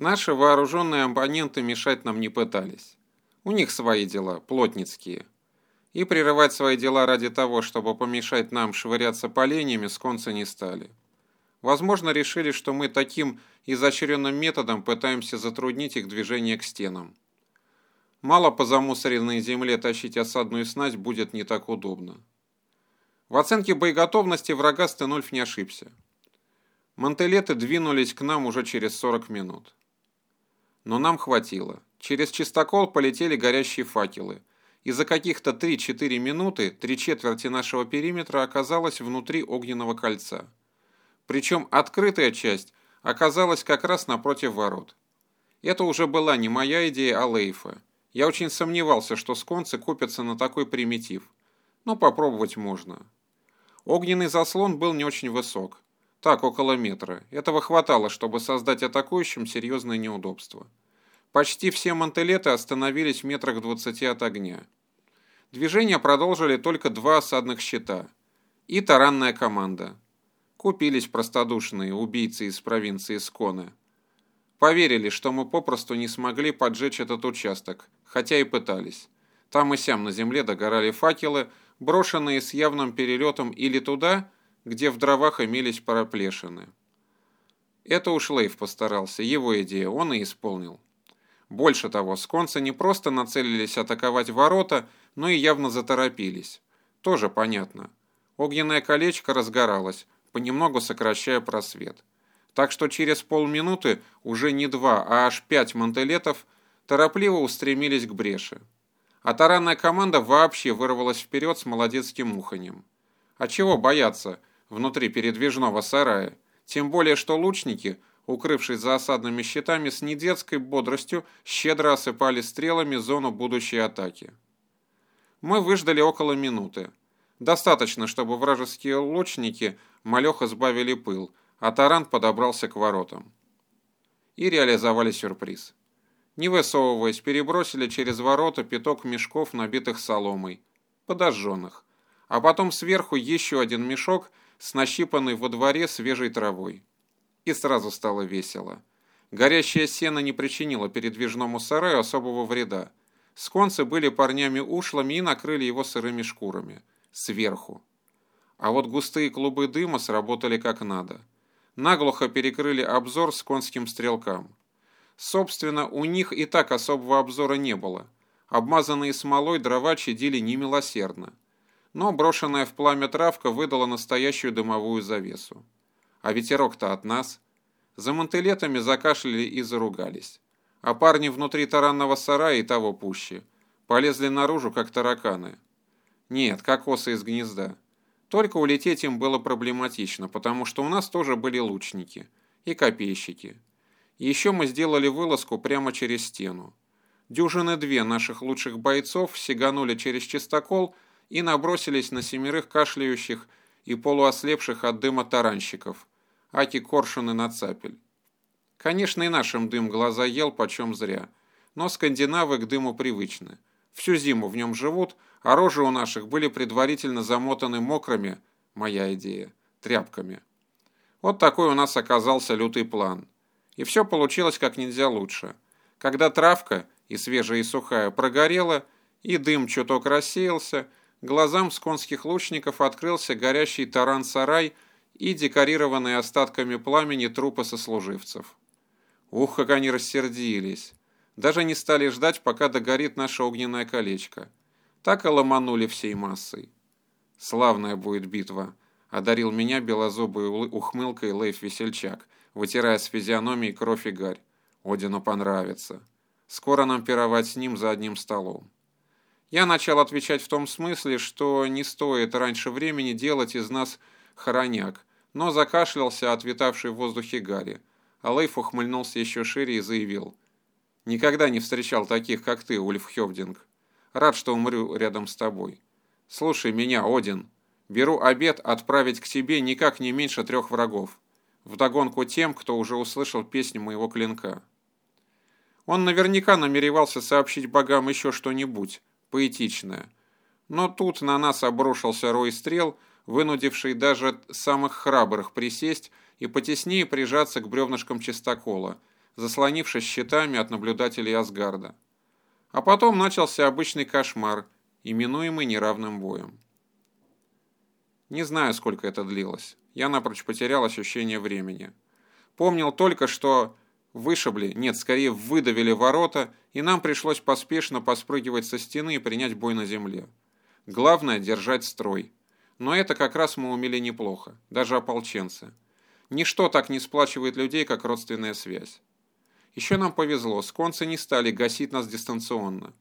Наши вооруженные оппоненты мешать нам не пытались. У них свои дела, плотницкие. И прерывать свои дела ради того, чтобы помешать нам швыряться поленьями, сконцы не стали. Возможно, решили, что мы таким изощренным методом пытаемся затруднить их движение к стенам. Мало по замусоренной земле тащить осадную снасть будет не так удобно. В оценке боеготовности врага Стенольф не ошибся. Мантелеты двинулись к нам уже через 40 минут. Но нам хватило. Через чистокол полетели горящие факелы, и за каких-то 3-4 минуты три четверти нашего периметра оказалась внутри огненного кольца. Причем открытая часть оказалась как раз напротив ворот. Это уже была не моя идея, а Лейфа. Я очень сомневался, что сконцы купятся на такой примитив. Но попробовать можно. Огненный заслон был не очень высок. Так, около метра. Этого хватало, чтобы создать атакующим серьезное неудобство. Почти все мантелеты остановились в метрах 20 от огня. Движение продолжили только два осадных щита. И таранная команда. Купились простодушные убийцы из провинции Сконы. Поверили, что мы попросту не смогли поджечь этот участок, хотя и пытались. Там и сям на земле догорали факелы, брошенные с явным перелетом или туда, где в дровах имелись параплешины. Это уж Лейв постарался, его идея, он и исполнил. Больше того, сконцы не просто нацелились атаковать ворота, но и явно заторопились. Тоже понятно. Огненное колечко разгоралось, понемногу сокращая просвет. Так что через полминуты уже не два, а аж пять мантелетов торопливо устремились к бреши. А таранная команда вообще вырвалась вперед с молодецким муханем. А чего бояться внутри передвижного сарая? Тем более, что лучники – укрывшись за осадными щитами, с недетской бодростью щедро осыпали стрелами зону будущей атаки. Мы выждали около минуты. Достаточно, чтобы вражеские лучники малеха сбавили пыл, а таран подобрался к воротам. И реализовали сюрприз. Не высовываясь, перебросили через ворота пяток мешков, набитых соломой, подожженных, а потом сверху еще один мешок с нащипанной во дворе свежей травой и сразу стало весело. Горящее сено не причинило передвижному сараю особого вреда. Сконцы были парнями ушлыми и накрыли его сырыми шкурами. Сверху. А вот густые клубы дыма сработали как надо. Наглухо перекрыли обзор сконским стрелкам. Собственно, у них и так особого обзора не было. Обмазанные смолой дрова чадили немилосердно. Но брошенная в пламя травка выдала настоящую дымовую завесу. А ветерок-то от нас. За мантелетами закашляли и заругались. А парни внутри таранного сарая и того пуще. Полезли наружу, как тараканы. Нет, как осы из гнезда. Только улететь им было проблематично, потому что у нас тоже были лучники и копейщики. Еще мы сделали вылазку прямо через стену. Дюжины две наших лучших бойцов сиганули через чистокол и набросились на семерых кашляющих и полуослепших от дыма таранщиков, аки коршуны на цапель. Конечно, и нашим дым глаза ел почем зря, но скандинавы к дыму привычны. Всю зиму в нем живут, а рожи у наших были предварительно замотаны мокрыми, моя идея, тряпками. Вот такой у нас оказался лютый план. И все получилось как нельзя лучше. Когда травка, и свежая, и сухая, прогорела, и дым чуток рассеялся, глазам сконских лучников открылся горящий таран-сарай и декорированные остатками пламени трупы сослуживцев. Ух, как они рассердились! Даже не стали ждать, пока догорит наше огненное колечко. Так и ломанули всей массой. «Славная будет битва», — одарил меня белозубой ухмылкой Лейф Весельчак, вытирая с физиономии кровь и гарь. «Одину понравится. Скоро нам пировать с ним за одним столом». Я начал отвечать в том смысле, что не стоит раньше времени делать из нас хороняк, но закашлялся отвитавший в воздухе Гарри. А Лейф ухмыльнулся еще шире и заявил. «Никогда не встречал таких, как ты, Ульф Хевдинг. Рад, что умру рядом с тобой. Слушай меня, Один. Беру обед отправить к тебе никак не меньше трех врагов. Вдогонку тем, кто уже услышал песню моего клинка». Он наверняка намеревался сообщить богам еще что-нибудь, поэтичное. Но тут на нас обрушился рой стрел, вынудивший даже самых храбрых присесть и потеснее прижаться к бревнышкам чистокола, заслонившись щитами от наблюдателей Асгарда. А потом начался обычный кошмар, именуемый неравным боем. Не знаю, сколько это длилось. Я напрочь потерял ощущение времени. Помнил только, что вышибли, нет, скорее выдавили ворота, и нам пришлось поспешно поспрыгивать со стены и принять бой на земле. Главное – держать строй. Но это как раз мы умели неплохо, даже ополченцы. Ничто так не сплачивает людей, как родственная связь. Еще нам повезло, сконцы не стали гасить нас дистанционно.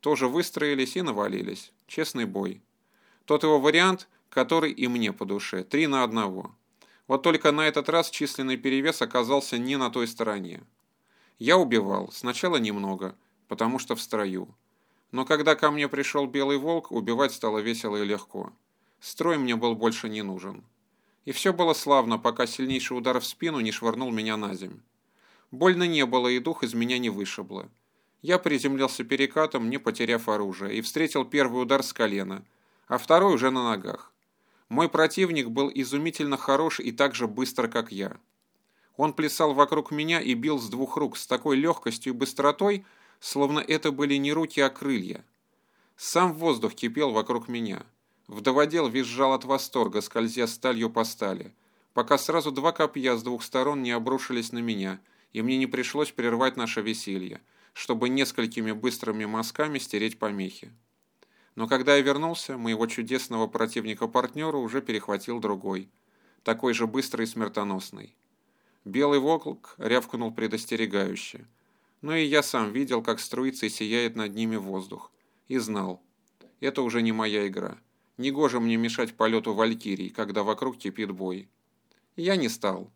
Тоже выстроились и навалились. Честный бой. Тот его вариант, который и мне по душе. Три на одного. Вот только на этот раз численный перевес оказался не на той стороне. Я убивал, сначала немного, потому что в строю. Но когда ко мне пришел Белый Волк, убивать стало весело и легко. Строй мне был больше не нужен. И все было славно, пока сильнейший удар в спину не швырнул меня на земь. Больно не было, и дух из меня не вышибло. Я приземлился перекатом, не потеряв оружие, и встретил первый удар с колена, а второй уже на ногах. Мой противник был изумительно хорош и так же быстро, как я. Он плясал вокруг меня и бил с двух рук с такой легкостью и быстротой, словно это были не руки, а крылья. Сам воздух кипел вокруг меня. Вдоводел визжал от восторга, скользя сталью по стали, пока сразу два копья с двух сторон не обрушились на меня, и мне не пришлось прервать наше веселье, чтобы несколькими быстрыми мазками стереть помехи. Но когда я вернулся, моего чудесного противника-партнера уже перехватил другой, такой же быстрый и смертоносный. Белый волк рявкнул предостерегающе. Но и я сам видел, как струится и сияет над ними воздух. И знал, это уже не моя игра. Негоже мне мешать полету валькирий, когда вокруг кипит бой. Я не стал.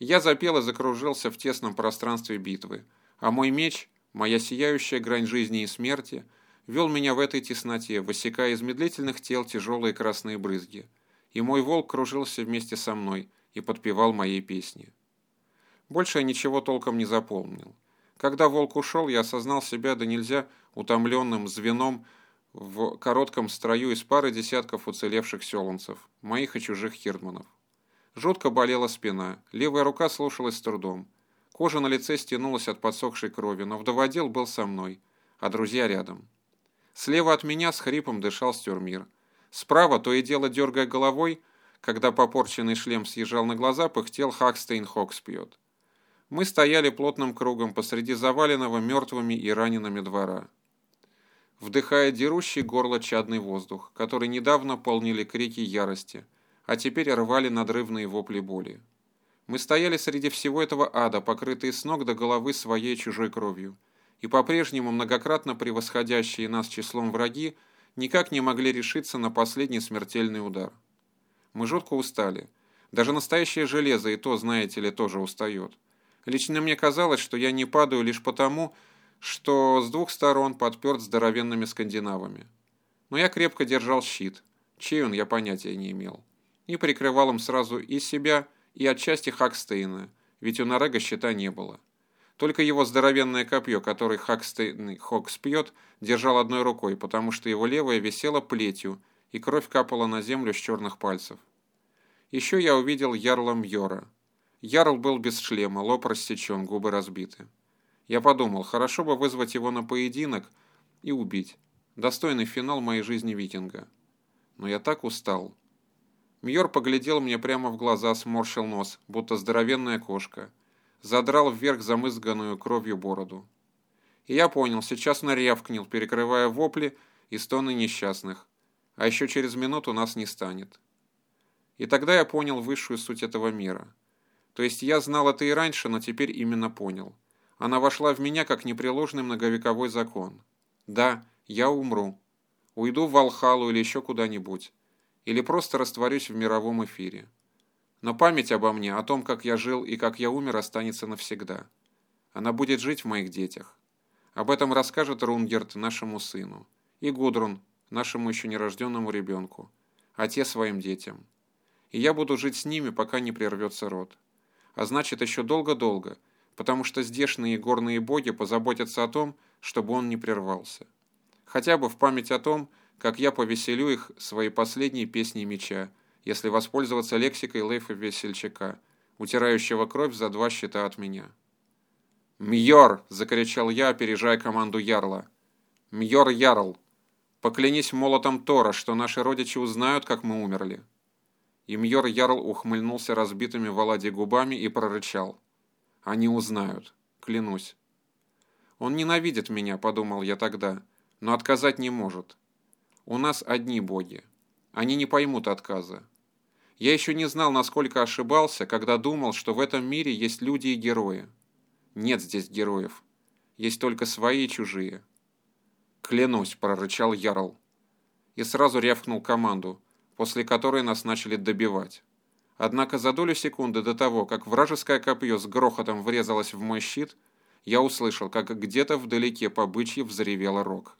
Я запел и закружился в тесном пространстве битвы, а мой меч, моя сияющая грань жизни и смерти – вел меня в этой тесноте, высекая из медлительных тел тяжелые красные брызги. И мой волк кружился вместе со мной и подпевал моей песни. Больше я ничего толком не запомнил. Когда волк ушел, я осознал себя да нельзя утомленным звеном в коротком строю из пары десятков уцелевших селанцев, моих и чужих хирдманов. Жутко болела спина, левая рука слушалась с трудом. Кожа на лице стянулась от подсохшей крови, но вдоводел был со мной, а друзья рядом. Слева от меня с хрипом дышал Стюрмир. Справа, то и дело дергая головой, когда попорченный шлем съезжал на глаза, пыхтел Хакстейн Хокспьет. Мы стояли плотным кругом посреди заваленного мертвыми и ранеными двора. Вдыхая дерущий горло чадный воздух, который недавно полнили крики ярости, а теперь рвали надрывные вопли боли. Мы стояли среди всего этого ада, покрытые с ног до головы своей чужой кровью и по-прежнему многократно превосходящие нас числом враги никак не могли решиться на последний смертельный удар. Мы жутко устали. Даже настоящее железо и то, знаете ли, тоже устает. Лично мне казалось, что я не падаю лишь потому, что с двух сторон подперт здоровенными скандинавами. Но я крепко держал щит, чей он я понятия не имел, и прикрывал им сразу и себя, и отчасти Хакстейна, ведь у Нарега щита не было. Только его здоровенное копье, которое Хакстейн Хокс пьет, держал одной рукой, потому что его левая висела плетью, и кровь капала на землю с черных пальцев. Еще я увидел ярла Мьора. Ярл был без шлема, лоб рассечен, губы разбиты. Я подумал, хорошо бы вызвать его на поединок и убить. Достойный финал моей жизни викинга. Но я так устал. Мьор поглядел мне прямо в глаза, сморщил нос, будто здоровенная кошка задрал вверх замызганную кровью бороду. И я понял, сейчас он рявкнет, перекрывая вопли и стоны несчастных. А еще через минуту нас не станет. И тогда я понял высшую суть этого мира. То есть я знал это и раньше, но теперь именно понял. Она вошла в меня как непреложный многовековой закон. Да, я умру. Уйду в Валхалу или еще куда-нибудь. Или просто растворюсь в мировом эфире. Но память обо мне, о том, как я жил и как я умер, останется навсегда. Она будет жить в моих детях. Об этом расскажет Рунгерт нашему сыну. И Гудрун, нашему еще нерожденному ребенку. А те своим детям. И я буду жить с ними, пока не прервется род. А значит, еще долго-долго, потому что здешние горные боги позаботятся о том, чтобы он не прервался. Хотя бы в память о том, как я повеселю их своей последней песней меча, если воспользоваться лексикой Лейфа Весельчака, утирающего кровь за два счета от меня. «Мьор!» – закричал я, опережая команду Ярла. «Мьор Ярл! Поклянись молотом Тора, что наши родичи узнают, как мы умерли!» И Мьор Ярл ухмыльнулся разбитыми в губами и прорычал. «Они узнают. Клянусь». «Он ненавидит меня», – подумал я тогда, – «но отказать не может. У нас одни боги. Они не поймут отказа. Я еще не знал, насколько ошибался, когда думал, что в этом мире есть люди и герои. Нет здесь героев. Есть только свои и чужие. «Клянусь», – прорычал Ярл. И сразу рявкнул команду, после которой нас начали добивать. Однако за долю секунды до того, как вражеское копье с грохотом врезалось в мой щит, я услышал, как где-то вдалеке по бычьи взревел рог.